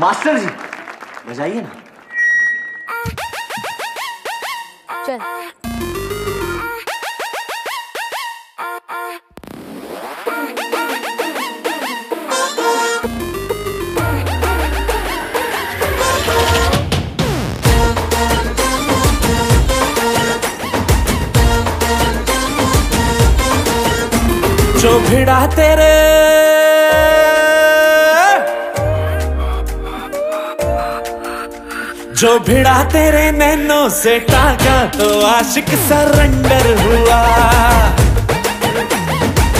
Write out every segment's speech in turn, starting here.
Master जी बजाइए ना। चल। जो भिड़ा तेरे जो भिड़ा तेरे नैनों से टाका तो आशिक सरेंडर हुआ।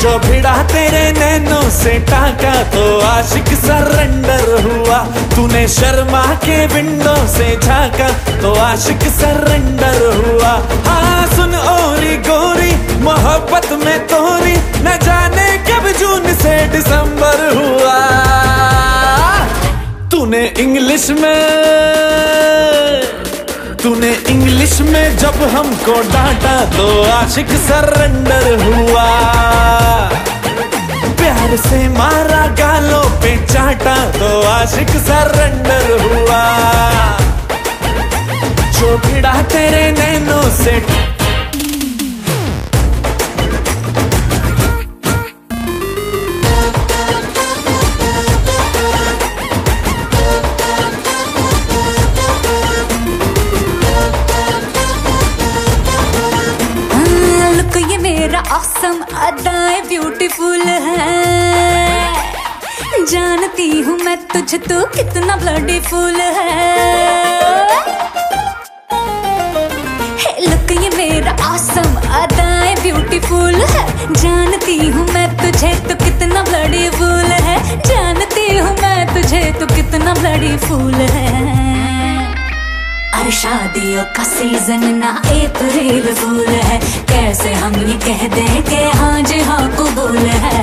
जो भिड़ा तेरे नैनों से टाका तो आशिक सरेंडर हुआ। तूने शर्मा के विंडो से झांका तो आशिक सरेंडर हुआ। हाँ सुन ओरी गोरी तूने इंग्लिश में, तूने इंग्लिश में जब हमको डांटा तो आशिक सरेंडर हुआ। प्यार से मारा गालों पे चाटा तो आशिक सरेंडर हुआ। जो भिड़ा तेरे नैनों से मेरा awesome, अदाएँ ब्यूटीफुल है। जानती हूँ मैं तुझे तो कितना ब्लडीफुल है। लुक ये मेरा ब्यूटीफुल है। जानती हूँ मैं तुझे तो कितना ब्लडी फूल है। जानती हूँ मैं तुझे तो कितना ब्लडी फूल है। अरे शादियों का सीज़न ना अप्रैल फूल है। कैसे हम ये कह दें कि हाँ जी हाँ कबूल है?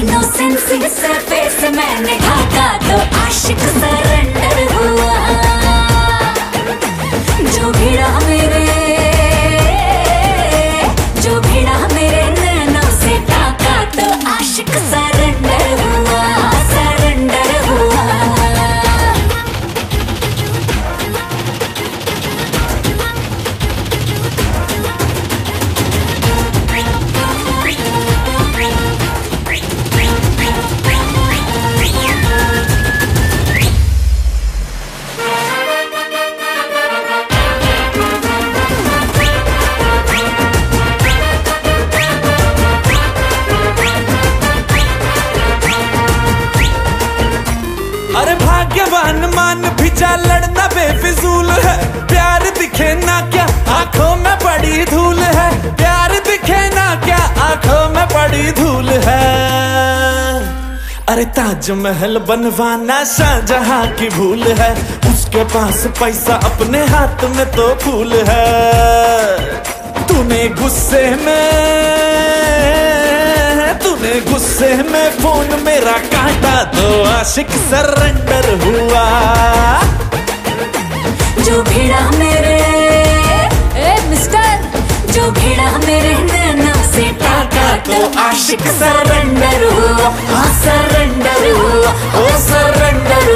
इनोसेंस से फेस मैंने ढाका तो आशिक अरे भाग्यवान मान भी जा लड़ना बेफिजूल है। प्यार दिखे ना क्या, आँखों में पड़ी धूल है। प्यार दिखे ना क्या, आँखों में पड़ी धूल है। अरे ताजमहल बनवाना शाहजहां की भूल है। उसके पास पैसा अपने हाथ में तो फूल है। तूने गुस्से में गुस्से में फ़ोन मेरा काटा तो आशिक सरेंडर हुआ। जो भिड़ा मेरे, ए मिस्टर जो भिड़ा मेरे नैना से टाटा तो आशिक सरेंडर हुआ। हाँ सरेंडर हुआ, ओ, सरेंडर